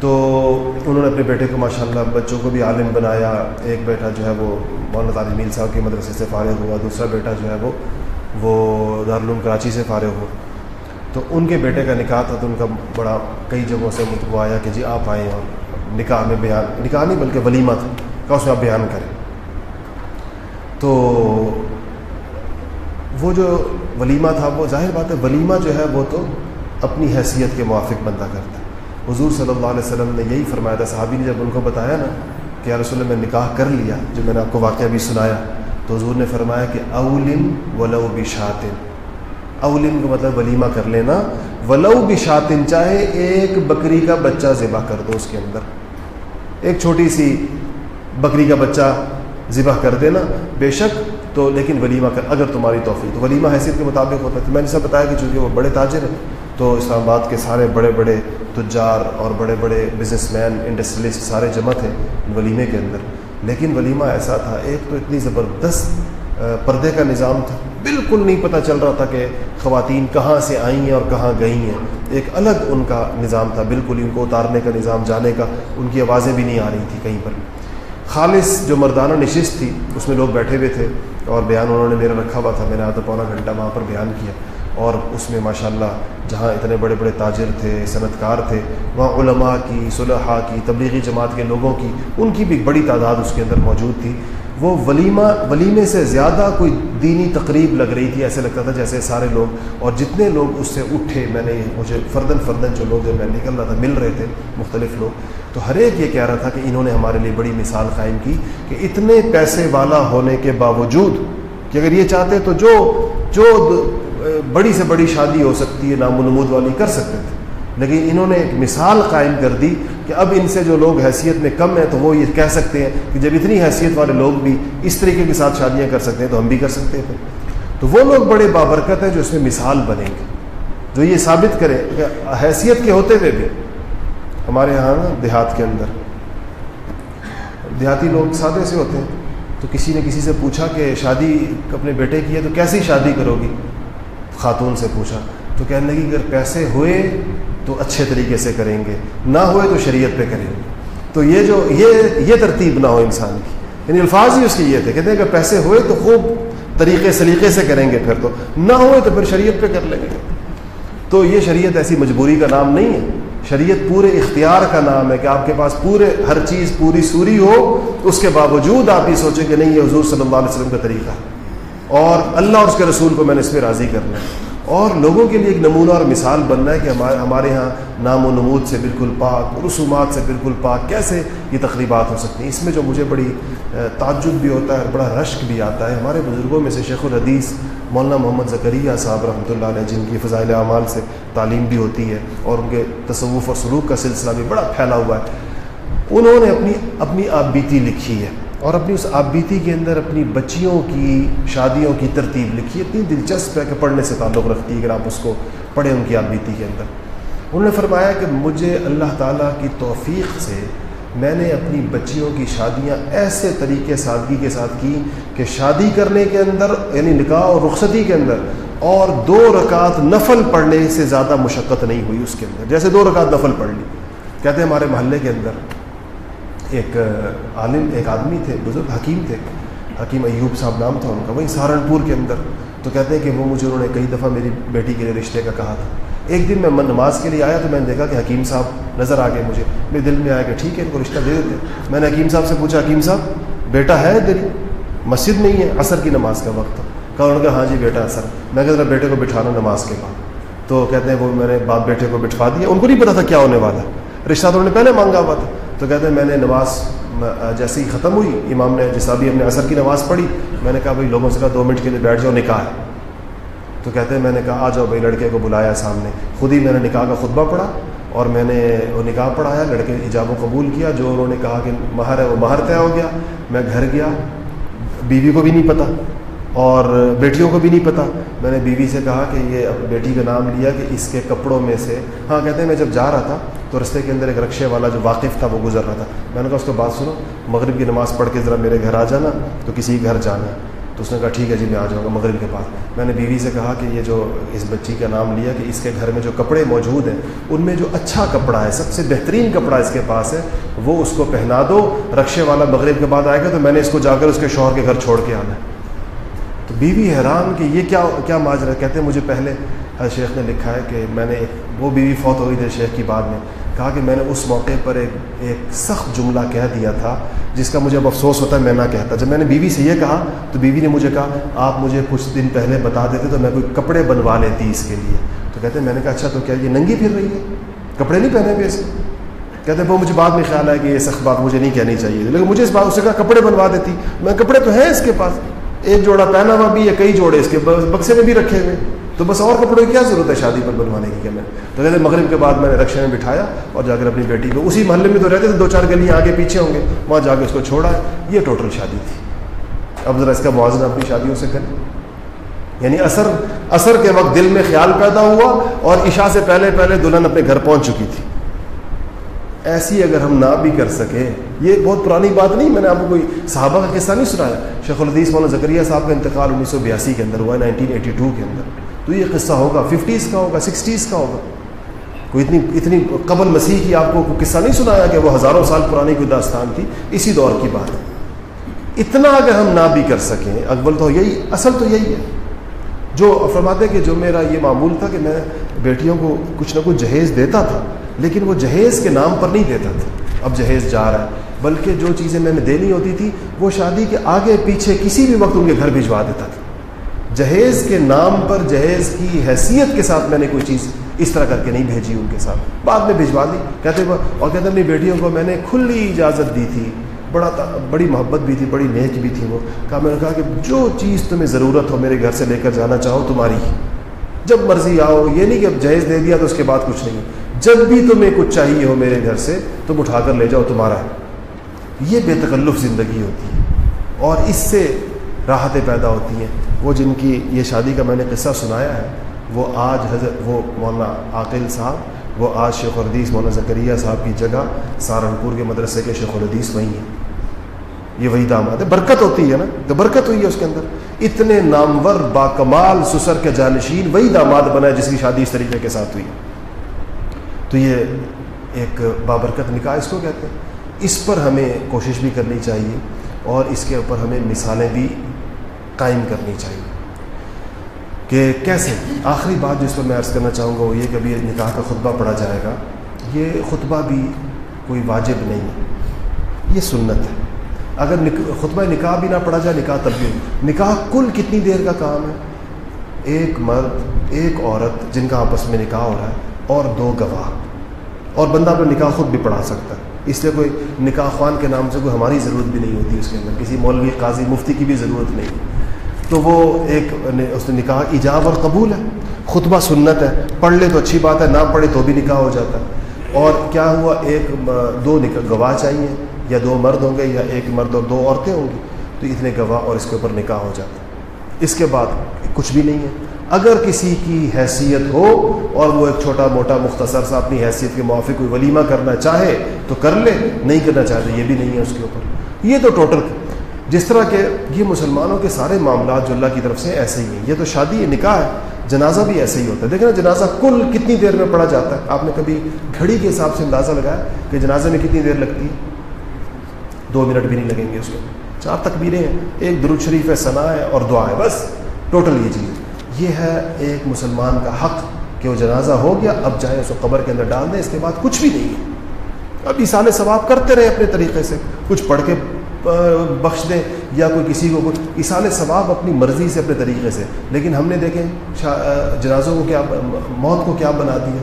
Speaker 1: تو انہوں نے اپنے بیٹے کو ماشاء اللہ بچوں کو بھی عالم بنایا۔ ایک بیٹا جو ہے وہ مولانا طالب میل صاحب کے مدرسے سے فارغ ہوا۔ دوسرا بیٹا جو ہے وہ وہ دارالعلوم کراچی سے فارغ ہوا۔ تو ان کے بیٹے کا نکاح تھا تو ان کا بڑا، کئی جگہوں سے وہ آیا کہ جی آپ آئیں اور نکاح میں بیان، نکاح نہیں بلکہ ولیمہ تھا۔ کہ اس آپ بیان کریں۔ تو وہ جو ولیمہ تھا، وہ ظاہر بات ہے، ولیمہ جو ہے وہ تو اپنی حیثیت کے موافق بندہ کرتا ہے۔ حضور صلی اللہ علیہ وسلم نے یہی فرمایا تھا، صحابی نے جب ان کو بتایا نا کہ یا رسول اللہ میں نکاح کر لیا، جو میں نے آپ کو واقعہ بھی سنایا، تو حضور نے فرمایا کہ اولم ولو بشاتن۔ اولم کا مطلب ولیمہ کر لینا۔ ولو بشاتن، چاہے ایک بکری کا بچہ ذبح کر دو اس کے اندر۔ ایک چھوٹی سی بکری کا بچہ ذبح کر دینا، بے شک تو لیکن ولیمہ کر، اگر تمہاری توفیق۔ تو ولیمہ حیثیت کے مطابق ہوتا ہے۔ میں نے سب بتایا کہ چونکہ وہ بڑے تاجر ہیں، تو اسلام آباد کے سارے بڑے بڑے تجار اور بڑے بڑے بزنس مین انڈسٹریلسٹ سارے جمع تھے ولیمے کے اندر۔ لیکن ولیمہ ایسا تھا، ایک تو اتنی زبردست پردے کا نظام تھا۔ بالکل نہیں پتہ چل رہا تھا کہ خواتین کہاں سے آئی ہیں اور کہاں گئی ہیں۔ ایک الگ ان کا نظام تھا، بالکل ان کو اتارنے کا نظام، جانے کا، ان کی آوازیں بھی نہیں آ رہی تھیں کہیں پر۔ بھی خالص جو مردانہ نشست تھی، اس میں لوگ بیٹھے ہوئے تھے اور بیان انہوں نے میرا رکھا ہوا تھا، میں نے آدھا پونا گھنٹہ وہاں پر بیان کیا اور اس میں ماشاء اللہ جہاں اتنے بڑے بڑے تاجر تھے صنعت کار تھے، وہاں علماء کی، صلحاء کی، تبلیغی جماعت کے لوگوں کی، ان کی بھی بڑی تعداد اس کے اندر موجود تھی۔ وہ ولیمہ، ولیمے سے زیادہ کوئی دینی تقریب لگ رہی تھی، ایسے لگتا تھا جیسے سارے لوگ، اور جتنے لوگ اس سے اٹھے، میں نے مجھے فردن فردن جو لوگ میں نکل رہا تھا، مل رہے تھے، مختلف لوگ۔ تو ہر ایک یہ کہہ رہا تھا کہ انہوں نے ہمارے لیے بڑی مثال قائم کی کہ اتنے پیسے والا ہونے کے باوجود کہ اگر یہ چاہتے تو جو جو بڑی سے بڑی شادی ہو سکتی ہے نام و نمود والی کر سکتے تھے۔ لیکن انہوں نے ایک مثال قائم کر دی کہ اب ان سے جو لوگ حیثیت میں کم ہیں تو وہ یہ کہہ سکتے ہیں کہ جب اتنی حیثیت والے لوگ بھی اس طریقے کے ساتھ شادیاں کر سکتے ہیں تو ہم بھی کر سکتے ہیں تو وہ لوگ بڑے بابرکت ہیں جو اس میں مثال بنیں گے۔ جو یہ ثابت کریں کہ حیثیت کے ہوتے ہوئے بھی ہمارے یہاں دیہات کے اندر، دیہاتی لوگ سادے سے ہوتے ہیں۔ تو کسی نے کسی سے پوچھا کہ شادی اپنے بیٹے کی ہے تو کیسی شادی کرو گی؟ خاتون سے پوچھا۔ تو کہنے لگی اگر پیسے ہوئے تو اچھے طریقے سے کریں گے۔ نہ ہوئے تو شریعت پہ کریں گے۔ تو یہ جو یہ یہ ترتیب نہ ہو انسان کی۔ یعنی الفاظ ہی اس کی یہ تھے۔ کہتے ہیں کہ پیسے ہوئے تو خوب طریقے سلیقے سے کریں گے پھر تو۔ نہ ہوئے تو پھر شریعت پہ کر لیں گے۔ تو یہ شریعت ایسی مجبوری کا نام نہیں ہے۔ شریعت پورے اختیار کا نام ہے کہ آپ کے پاس پورے ہر چیز پوری سوری ہو۔ اس کے باوجود آپ یہ سوچیں کہ نہیں، یہ حضور صلی اللہ علیہ وسلم کا طریقہ۔ ہے اور اللہ اور اس کے رسول کو میں نے اس پہ راضی کرنا ہے اور لوگوں کے لیے ایک نمونہ اور مثال بننا ہے کہ ہمارے ہمارے یہاں نام و نمود سے بالکل پاک، رسومات سے بالکل پاک، کیسے یہ تقریبات ہو سکتی ہیں؟ اس میں جو مجھے بڑی تعجب بھی ہوتا ہے اور بڑا رشک بھی آتا ہے، ہمارے بزرگوں میں سے شیخ الحدیث مولانا محمد زکریہ صاحب رحمۃ اللہ علیہ، جن کی فضائل اعمال سے تعلیم بھی ہوتی ہے اور ان کے تصوف اور سلوک کا سلسلہ بھی بڑا پھیلا ہوا ہے، انہوں نے اپنی اپنی آپ بیتی لکھی ہے۔ اور اپنی اس آپ بیتی کے اندر اپنی بچیوں کی، شادیوں کی ترتیب لکھی، اتنی دلچسپ ہے کہ پڑھنے سے تعلق رکھتی ہے اگر آپ اس کو پڑھیں ان کی آپ بیتی کے اندر۔ انہوں نے فرمایا کہ مجھے اللہ تعالیٰ کی توفیق سے میں نے اپنی بچیوں کی شادیاں ایسے طریقے سادگی کے ساتھ کی کہ شادی کرنے کے اندر یعنی نکاح اور رخصتی کے اندر، اور دو رکعت نفل پڑھنے سے زیادہ مشقت نہیں ہوئی اس کے اندر۔ جیسے دو رکعت نفل پڑھ لی، کہتے ہیں ہمارے محلے کے اندر ایک عالم، ایک آدمی تھے، بزرگ حکیم تھے۔ حکیم ایوب صاحب نام تھا ان کا، وہیں سہارنپور کے اندر۔ تو کہتے ہیں کہ وہ مجھے انہوں نے کئی دفعہ میری بیٹی کے لیے رشتے کا کہا تھا۔ ایک دن میں نماز کے لیے آیا تو میں نے دیکھا کہ حکیم صاحب نظر آ گئے مجھے۔ میرے دل میں آیا کہ ٹھیک ہے، ان کو رشتہ دے دیتے میں نے حکیم صاحب سے پوچھا، حکیم صاحب، بیٹا ہے دل مسجد میں ہی ہے، عصر کی نماز کا وقت کہا، انہوں نے کہا ہاں جی بیٹا اثر میں کہتا بیٹے کو بٹھانا نماز کے بعد۔ تو کہتے ہیں، وہ میں نے باپ بیٹے کو بٹھوا دیا۔ ان کو نہیں پتا تھا کیا ہونے والا رشتہ تو انہوں نے پہلے مانگا ہوا تھا۔ تو کہتے ہیں میں نے نماز جیسے ہی ختم ہوئی، امام نے جیسا بھی ہم نے عصر کی نماز پڑھی، میں نے کہا بھائی لوگوں سے کہا دو منٹ کے لیے بیٹھ جاؤ، نکاح ہے۔ تو کہتے ہیں میں نے کہا آ جاؤ بھائی، لڑکے کو بلایا سامنے۔ خود ہی میں نے نکاح کا خطبہ پڑھا اور میں نے وہ نکاح پڑھایا، لڑکے ایجاب و قبول کیا۔ جو انہوں نے کہا کہ مہر ہے، وہ مہر طے ہو گیا۔ میں گھر گیا، بیوی کو بھی نہیں پتہ اور بیٹیوں کو بھی نہیں پتہ میں نے بیوی سے کہا کہ یہ بیٹی کا نام لیا کہ اس کے کپڑوں میں سے ہاں کہتے ہیں میں جب جا رہا تھا تو رستے کے اندر ایک رکشے والا جو واقف تھا وہ گزر رہا تھا۔ میں نے کہا، اس کو بات سنو، مغرب کی نماز پڑھ کے ذرا میرے گھر آ جانا، تو کسی گھر جانا۔ تو اس نے کہا، ٹھیک ہے جی میں آ جاؤں گا مغرب کے بعد میں نے بیوی سے کہا کہ یہ جو اس بچی کا نام لیا کہ اس کے گھر میں جو کپڑے موجود ہیں، ان میں جو اچھا کپڑا ہے، سب سے بہترین کپڑا اس کے پاس ہے، وہ اس کو پہنا دو، رکشے والا مغرب کے بعد آئے گا تو میں نے اس کو جا کر اس کے شوہر کے گھر چھوڑ کے آنا۔ ہے تو بیوی حیران کہ یہ کیا کیا ماجرا کہتے ہیں، مجھے پہلے شیخ نے لکھا ہے کہ میں نے وہ بیوی فوت ہو گئی تھی شیخ کی بعد میں۔ کہا کہ میں نے اس موقع پر ایک ایک سخت جملہ کہہ دیا تھا، جس کا مجھے اب افسوس ہوتا ہے، میں نہ کہتا۔ جب میں نے بیوی سے یہ کہا، تو بیوی نے مجھے کہا، آپ مجھے کچھ دن پہلے بتا دیتے تو میں کوئی کپڑے بنوا لیتی اس کے لیے۔ تو کہتے ہیں میں نے کہا اچھا تو کیا یہ ننگی پھر رہی ہے؟ کپڑے نہیں پہنے ہوئے اس کہتے ہیں وہ مجھے بعد میں خیال ہے کہ یہ سخت بات مجھے نہیں کہنی چاہیے۔ لیکن مجھے اس بات اسے کہا، کپڑے بنوا دیتی۔ میں کپڑے تو ہیں اس کے پاس۔ ایک جوڑا پہنا ہوا بھی ہے، کئی جوڑے اس کے، بکسے میں بھی رکھے ہوئے۔ تو بس اور کپڑوں کی کیا ضرورت ہے شادی پر بنوانے کی کیا میں؟ تو کہتے مغرب کے بعد میں نے رکشے میں بٹھایا اور جا کر اپنی بیٹی کو، اسی محلے میں تو رہتے تھے، دو چار گلیاں آگے پیچھے ہوں گے، وہاں جا کے اس کو چھوڑا۔ ہے یہ ٹوٹل شادی تھی۔ اب ذرا اس کا موازنہ اپنی شادیوں سے کریں۔ یعنی اثر اثر کے وقت دل میں خیال پیدا ہوا اور عشاء سے پہلے پہلے دلہن اپنے گھر پہنچ چکی تھی۔ ایسی اگر ہم نہ بھی کر سکیں یہ بہت پرانی بات نہیں، میں نے آپ کو کوئی صحابہ کا قصہ نہیں سنایا۔ شیخ الحدیث مولانا زکریہ صاحب کا انتقال انیس سو بیاسی کے اندر ہوا ہے، نائنٹین ایٹی ٹو کے اندر۔ تو یہ قصہ ہوگا۔ ففٹیز کا ہوگا سکسٹیز کا ہوگا۔ کوئی اتنی اتنی قبل مسیح کی آپ کو قصہ نہیں سنایا کہ وہ ہزاروں سال پرانی کوئی داستان تھی؟ اسی دور کی بات ہے۔ اتنا اگر ہم نہ بھی کر سکیں اکبل تو یہی، اصل تو یہی ہے۔ جو فرماتے کہ جو میرا یہ معمول تھا کہ میں بیٹیوں کو کچھ نہ کچھ جہیز دیتا تھا، لیکن وہ جہیز کے نام پر نہیں دیتا تھا۔ اب جہیز جا رہا ہے، بلکہ جو چیزیں میں نے دینی ہوتی تھی، وہ شادی کے آگے پیچھے کسی بھی وقت ان کے گھر بھجوا دیتا تھا۔ جہیز کے نام پر جہیز کی حیثیت کے ساتھ میں نے کوئی چیز اس طرح کر کے نہیں بھیجی ان کے ساتھ۔ بعد میں بھجوا دی۔ کہتے اور کہتے اپنی بیٹیوں کو میں نے کھلی اجازت دی تھی۔ بڑا بڑی محبت بھی تھی، بڑی نیک بھی تھی وہ۔ کہا میں نے کہا کہ جو چیز تمہیں ضرورت ہو میرے گھر سے لے کر جانا چاہو تمہاری۔ جب مرضی آؤ، یہ نہیں کہ اب جہیز دے دیا تو اس کے بعد کچھ نہیں۔ جب بھی تمہیں کچھ چاہیے ہو میرے گھر سے، تم اٹھا کر لے جاؤ تمہارا۔ ہے یہ بے تکلف زندگی ہوتی ہے اور اس سے راحتیں پیدا ہوتی ہیں۔ وہ جن کی یہ شادی کا میں نے قصہ سنایا ہے، وہ آج حضرت، وہ مولانا عاقل صاحب، وہ آج شیخ الحدیث مولانا زکریہ صاحب کی جگہ سہارنپور کے مدرسے کے شیخ الحدیث وہی ہیں۔ یہ وہی داماد ہے۔ برکت ہوتی ہے نا؟ تو برکت ہوئی ہے اس کے اندر۔ اتنے نامور با کمال سسر کے جانشین وہی داماد بنا ہے جس کی شادی اس طریقے کے ساتھ ہوئی تو یہ ایک بابرکت نکاح اس کو کہتے ہیں۔ اس پر ہمیں کوشش بھی کرنی چاہیے اور اس کے اوپر ہمیں مثالیں بھی قائم کرنی چاہیے۔ کہ کیسے؟ آخری بات جس پر میں عرض کرنا چاہوں گا وہ یہ کہ ابھی نکاح کا خطبہ پڑھا جائے گا۔ یہ خطبہ بھی کوئی واجب نہیں ہے۔ یہ سنت ہے۔ اگر خطبہ نکاح بھی نہ پڑھا جائے، نکاح تب بھی نکاح کل کتنی دیر کا کام ہے؟ ایک مرد، ایک عورت جن کا آپس میں نکاح ہو رہا ہے، اور دو گواہ۔ اور بندہ اپنا نکاح خود بھی پڑھا سکتا ہے۔ اس لیے کوئی نکاح خوان کے نام سے کوئی ہماری ضرورت بھی نہیں ہوتی اس کے اندر۔ کسی مولوی، قاضی، مفتی کی بھی ضرورت نہیں۔ تو وہ ایک اس نے نکاح ایجاب اور قبول ہے۔ خطبہ سنت ہے۔ پڑھ لے تو اچھی بات ہے، نہ پڑھے تو بھی نکاح ہو جاتا ہے۔ اور کیا ہوا؟ ایک دو گواہ چاہیے، یا دو مرد ہوں گے، یا ایک مرد اور دو عورتیں ہوں گی۔ تو اتنے گواہ اور اس کے اوپر نکاح ہو جاتا ہے۔ اس کے بعد کچھ بھی نہیں ہے۔ اگر کسی کی حیثیت ہو اور وہ ایک چھوٹا موٹا مختصر سا اپنی حیثیت کے موافق کوئی ولیمہ کرنا چاہے تو کر لے، نہیں کرنا چاہتے یہ بھی نہیں ہے اس کے اوپر۔ یہ تو ٹوٹل جس طرح کہ یہ مسلمانوں کے سارے معاملات جو اللہ کی طرف سے ایسے ہی ہیں۔ یہ تو شادی، یہ نکاح ہے، جنازہ بھی ایسے ہی ہوتا ہے۔ دیکھیں نا جنازہ کل کتنی دیر میں پڑا جاتا ہے۔ آپ نے کبھی گھڑی کے حساب سے اندازہ لگایا کہ جنازے میں کتنی دیر لگتی ہے؟ دو منٹ بھی نہیں لگیں گے اس کو چار تکبیریں ہیں۔ ایک درود شریف ہے ثنا ہے اور دعا ہے۔ بس ٹوٹل یہ چیز۔ یہ ہے ایک مسلمان کا حق کہ وہ جنازہ ہو گیا، اب جائیں اس کو قبر کے اندر ڈال دیں۔ اس کے بعد کچھ بھی نہیں ہے۔ اب اثال ثواب کرتے رہے اپنے طریقے سے۔ کچھ پڑھ کے بخش دیں یا کوئی کسی کو اثال ثواب اپنی مرضی سے اپنے طریقے سے۔ لیکن ہم نے دیکھیں جنازوں کو کیا، موت کو کیا بنا دیا؟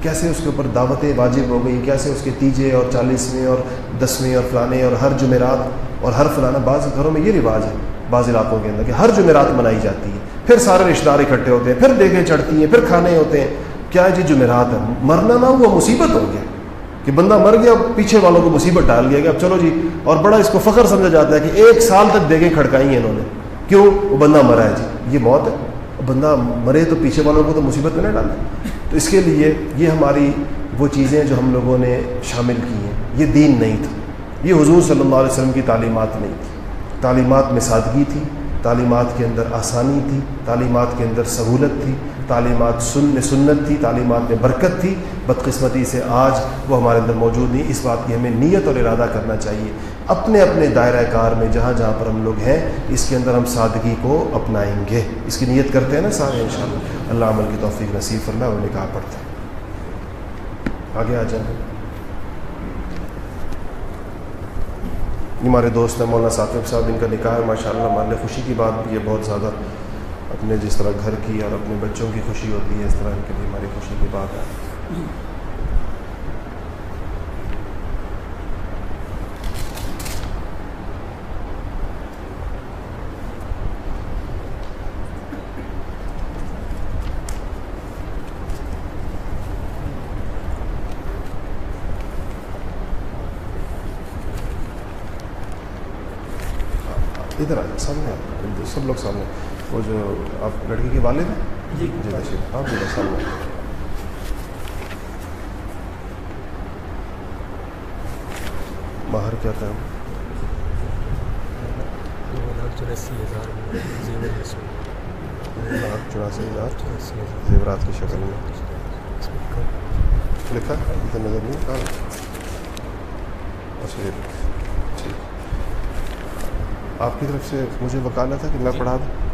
Speaker 1: کیسے اس کے اوپر دعوتیں واجب ہو گئیں؟ کیسے اس کے تیجے اور چالیسویں اور دسویں اور فلانے اور ہر جمعرات اور ہر فلانا، بعض گھروں میں یہ رواج ہے، بعض علاقوں کے اندر کہ ہر جمعرات منائی جاتی ہے۔ پھر سارے رشتہ دار اکٹھے ہوتے ہیں، پھر دیکھیں چڑھتی ہیں، پھر کھانے ہوتے ہیں۔ کیا جی جمعرات ہے مرنا نہ ہوا، مصیبت ہو گیا۔ کہ بندہ مر گیا، پیچھے والوں کو مصیبت ڈال دیا گیا۔ اب چلو جی اور بڑا اس کو فخر سمجھا جاتا ہے کہ ایک سال تک دیکھیں کھڑکائی ہیں انہوں نے۔ کیوں؟ وہ بندہ مرا ہے جی یہ موت ہے۔ بندہ مرے تو پیچھے والوں کو تو مصیبت میں نہ ڈالے تو اس کے لیے یہ ہماری وہ چیزیں جو ہم لوگوں نے شامل کی ہیں۔ یہ دین نہیں تھا۔ یہ حضور صلی اللہ علیہ وسلم کی تعلیمات نہیں تھی۔ تعلیمات میں سادگی تھی، تعلیمات کے اندر آسانی تھی، تعلیمات کے اندر سہولت تھی۔ تعلیمات سن سنت تھی، تعلیمات میں برکت تھی۔ بدقسمتی سے آج وہ ہمارے اندر موجود نہیں، اس بات کی ہمیں نیت اور ارادہ کرنا چاہیے۔ اپنے اپنے دائرہ کار میں جہاں جہاں پر ہم لوگ ہیں، اس کے اندر ہم سادگی کو اپنائیں گے۔ اس کی نیت کرتے ہیں نا سارے ان شاء اللہ اللہ عمل کی توفیق نصیب فرما وہ نکاح پڑھتے ہیں۔ آگے آ جائیں۔ ہمارے دوست ہیں، مولانا ثاقب صاحب، ان کا نکاح ہے۔ ماشاء اللہ ہمارے خوشی کی بات بھی ہے، بہت زیادہ۔ اپنے جس طرح گھر کی اور اپنے بچوں کی خوشی ہوتی ہے، اس طرح ان کے لیے ہماری خوشی کی بات ہے۔ ادھر آ، سامنے سب لوگ سامنے۔ وہ جو آپ لڑکی کے والد ہیں؟ جی۔ جی تشریف۔ آپ بھی سامنے باہر کیا تھا چوراسی ہزار چوراسی ہزار۔ زیورات کی شکل میں۔ لکھا؟ ادھر نظر نہیں۔ کہاں اچھا یہ آپ کی طرف سے مجھے بکانا تھا کہ میں پڑھا دوں؟ جی، جی۔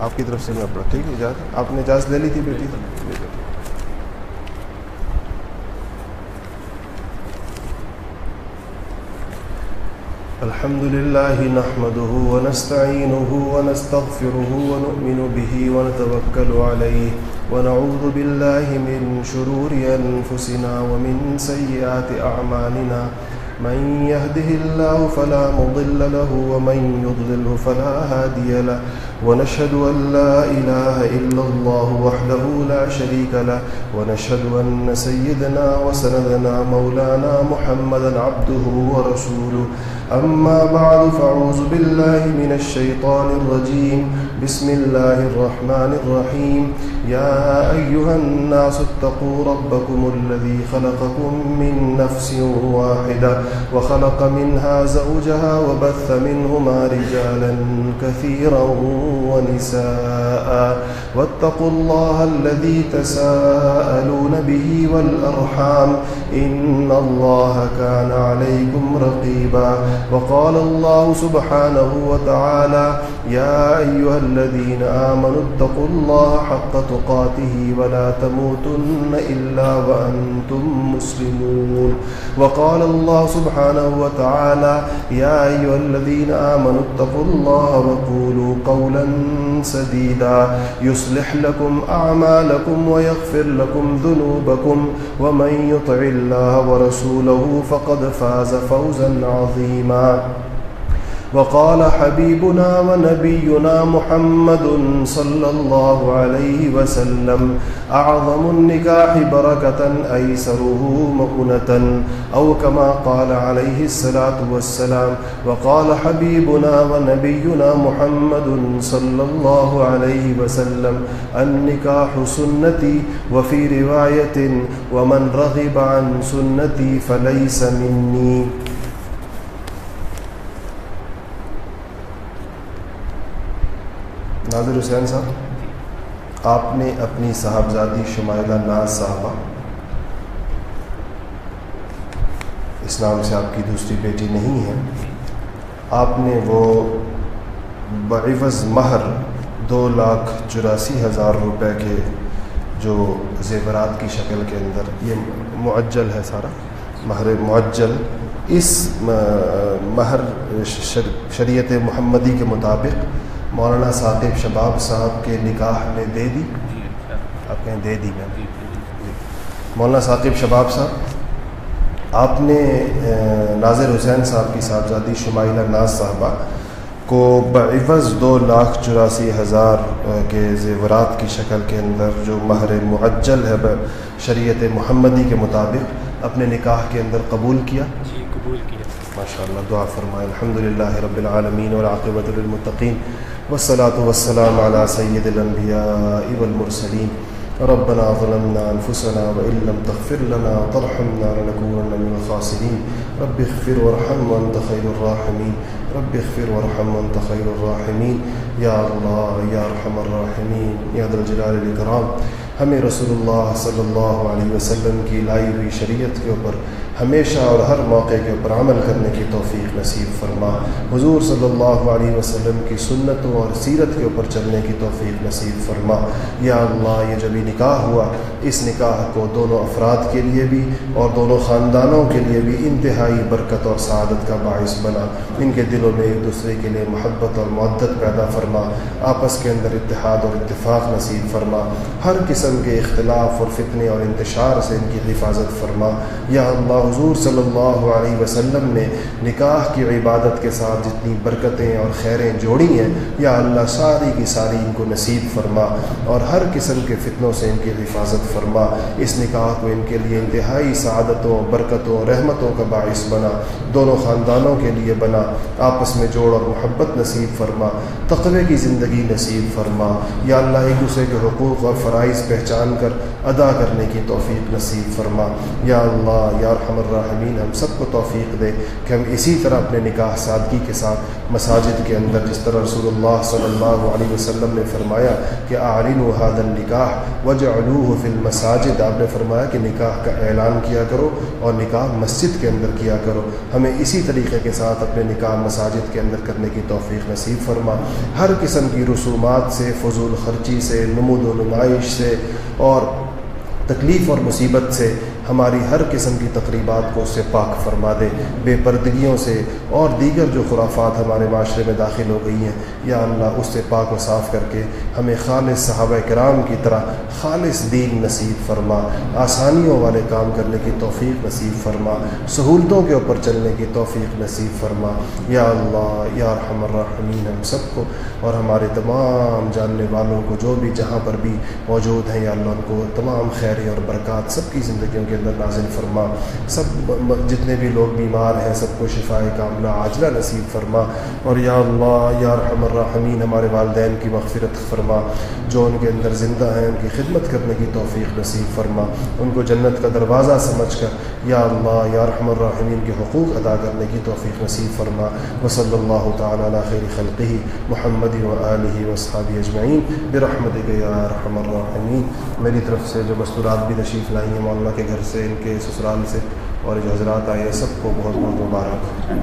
Speaker 1: آپ کی طرف سے میں پڑھا ٹھیک ہے اجازت؟ آپ نے اجازت لے لی تھی بیٹی؟ الحمد لله نحمده ونستعينه ونستغفره ونؤمن به ونتوكل عليه ونعوذ بالله من شرور أنفسنا ومن سيئات أعمالنا من يهده الله فلا مضل له ومن يضلله فلا هادي له ونشهد أن لا إله إلا الله وحده لا شريك له ونشهد أن سيدنا وسندنا مولانا محمدا عبده ورسوله. أما بعد فاعوذ بالله من الشيطان الرجيم. بسم الله الرحمن الرحيم. يا أيها الناس اتقوا ربكم الذي خلقكم من نفس واحدة وخلق منها زوجها وبث منهما رجالا كثيرا ونساء. واتقوا الله الذي تساءلون به والأرحام. إن الله كان عليكم رقيبا. وقال الله سبحانه وتعالى يا أيها الذين آمنوا اتقوا الله حق تقاته ولا تموتن إلا وأنتم مسلمون. وقال الله سبحانه وتعالى يا أيها الذين آمنوا اتقوا الله وقولوا قولا سديدا. يصلح لكم أعمالكم ويغفر لكم ذنوبكم. ومن يطع الله ورسوله فقد فاز فوزا عظيما. وقال حبيبنا ونبينا محمد صلى الله عليه وسلم، أعظم النكاح بركة، أيسره مؤنة، أو كما قال عليه الصلاة والسلام، وقال حبيبنا ونبينا محمد صلى الله عليه وسلم، النكاح سنتي وفي رواية، ومن رغب عن سنتي فليس مني. ناظر حسین صاحب، آپ نے اپنی صاحبزادی شمائلہ ناز صاحبہ، اس نام سے آپ کی دوسری بیٹی نہیں ہے، آپ نے وہ بعوض مہر دو لاکھ چوراسی ہزار روپے کے جو زیورات کی شکل کے اندر، یہ معجل ہے سارا، مہر معجل، اس مہر شریعت محمدی کے مطابق مولانا ثاقب شباب صاحب کے نکاح میں دے دی؟ آپ کہیں دے دی میں۔ مولانا ثاقب شباب صاحب آپ نے ناظر حسین صاحب کی صاحبزادی شمائلہ ناز صاحبہ کو بعوض دو لاکھ چوراسی ہزار کے زیورات کی شکل کے اندر جو مہر معجل ہے شریعت محمدی کے مطابق اپنے نکاح کے اندر قبول کیا؟
Speaker 2: جی قبول کیا۔
Speaker 1: ماشاء اللہ دعا فرمائے الحمد للہ رب العالمین والعاقبۃ للمتقین۔ والصلاة والسلام على سيد الأنبياء والمرسلين. ربنا ظلمنا أنفسنا وإن لم تغفر لنا وترحمنا لنكونن من الخاسرين. رب اغفر وارحم وأنت خير الراحمين. رب اغفر وارحم وأنت خير الراحمين. يا الله، يا أرحم الراحمين. يا ذا الجلال الإكرام ہمیں رسول اللہ صلی اللہ علیہ وسلم کی لائی ہوئی شریعت کے اوپر ہمیشہ اور ہر موقع کے اوپر عمل کرنے کی توفیق نصیب فرما۔ حضور صلی اللہ علیہ وسلم کی سنتوں اور سیرت کے اوپر چلنے کی توفیق نصیب فرما۔ یا اللہ، یہ جب نکاح ہوا، اس نکاح کو دونوں افراد کے لیے بھی اور دونوں خاندانوں کے لیے بھی انتہائی برکت اور سعادت کا باعث بنا۔ ان کے دلوں میں ایک دوسرے کے لیے محبت اور معدت پیدا فرما۔ آپس کے اندر اتحاد اور اتفاق نصیب فرما۔ ہر قسم کے اختلاف اور فتنے اور انتشار سے ان کی حفاظت فرما۔ یا اللہ حضور صلی اللہ علیہ وسلم نے نکاح کی عبادت کے ساتھ جتنی برکتیں اور خیریں جوڑی ہیں، یا اللہ ساری کی ساری ان کو نصیب فرما اور ہر قسم کے فتنوں سے ان کی حفاظت فرما۔ اس نکاح کو ان کے لیے انتہائی سعادتوں، برکتوں رحمتوں کا باعث بنا۔ دونوں خاندانوں کے لیے بنا۔ آپس میں جوڑ اور محبت نصیب فرما۔ تقوی کی زندگی نصیب فرما۔ یا اللہ، ایک دوسرے کے حقوق اور فرائض پہچان کر ادا کرنے کی توفیق نصیب فرما۔ یا اللہ، یا رحم الرحمین ہم سب کو توفیق دے کہ ہم اسی طرح اپنے نکاح سادگی کے ساتھ مساجد کے اندر، جس طرح رسول اللہ صلی اللہ علیہ وسلم نے فرمایا کہ عالین و حاد النکاح وجہ فی المساجد، آپ نے فرمایا کہ نکاح کا اعلان کیا کرو اور نکاح مسجد کے اندر کیا کرو۔ ہمیں اسی طریقے کے ساتھ اپنے نکاح مساجد کے اندر کرنے کی توفیق نصیب فرما۔ ہر قسم کی رسومات سے، فضول خرچی سے، نمود و نمائش سے اور تکلیف اور مصیبت سے ہماری ہر قسم کی تقریبات کو اس سے پاک فرما دے۔ بے پردگیوں سے اور دیگر جو خرافات ہمارے معاشرے میں داخل ہو گئی ہیں، یا اللہ اس سے پاک و صاف کر کے ہمیں خالص صحابہ کرام کی طرح خالص دین نصیب فرما۔ آسانیوں والے کام کرنے کی توفیق نصیب فرما۔ سہولتوں کے اوپر چلنے کی توفیق نصیب فرما۔ یا اللہ، یا رحم الرحمین ہم سب کو اور ہمارے تمام جاننے والوں کو جو بھی جہاں پر بھی موجود ہیں، یا اللہ، ان کو تمام خیر اور برکات سب کی زندگیوں کے اندر نازل فرما۔ سب جتنے بھی لوگ بیمار ہیں، سب کو شفا کاملہ عاجلہ نصیب فرما۔ اور یا اللہ، یا رحم الرحمین، ہمارے والدین کی مغفرت فرما۔ جو ان کے اندر زندہ ہیں، ان کی خدمت کرنے کی توفیق نصیب فرما۔ ان کو جنت کا دروازہ سمجھ کر یا اللہ، یا رحم الرحمین کے حقوق ادا کرنے کی توفیق نصیب فرما۔ وصلی اللہ تعالیٰ علی خیر خلقی محمد و علیہ وصحاب اجمعین۔ برحمت یا رحم الرحمین۔ میری طرف سے جو مستورات بھی تشریف لائی ہیں مولانا کے گھر سے ان کے سسرال سے اور جو حضرات آئے ہیں، سب کو بہت بہت مبارک۔